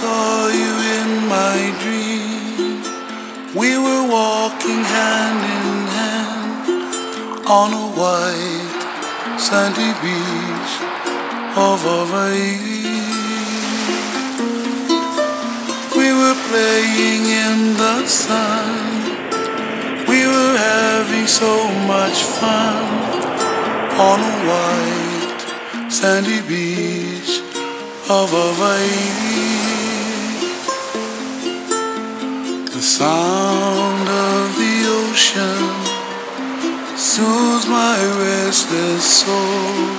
saw you in my dream. We were walking hand in hand on a white sandy beach of Hawaii. We were playing in the sun. We were having so much fun on a white sandy beach of Hawaii. The sound of the ocean soothes my restless soul.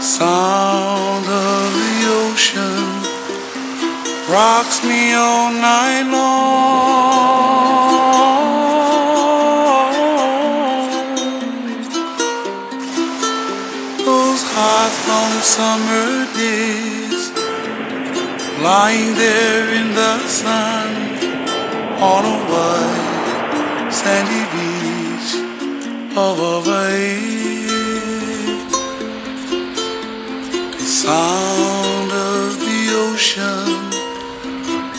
Sound of the ocean rocks me all night long. Those hot long summer days, lying there in the sun on a white sandy beach of Hawaii. The sound of the ocean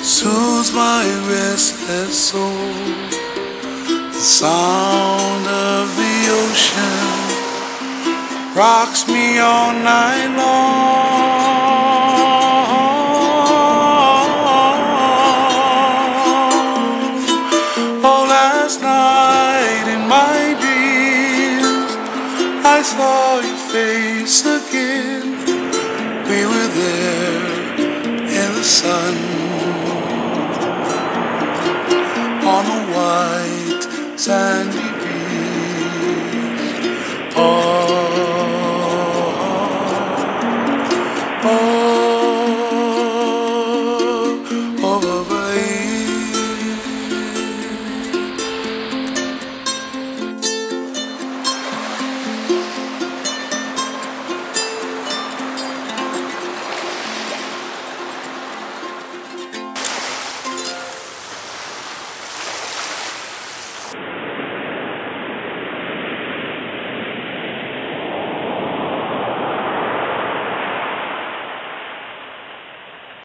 soothes my restless soul. The sound of the ocean rocks me all night long. Saw your face again. We were there in the sun on a white sandy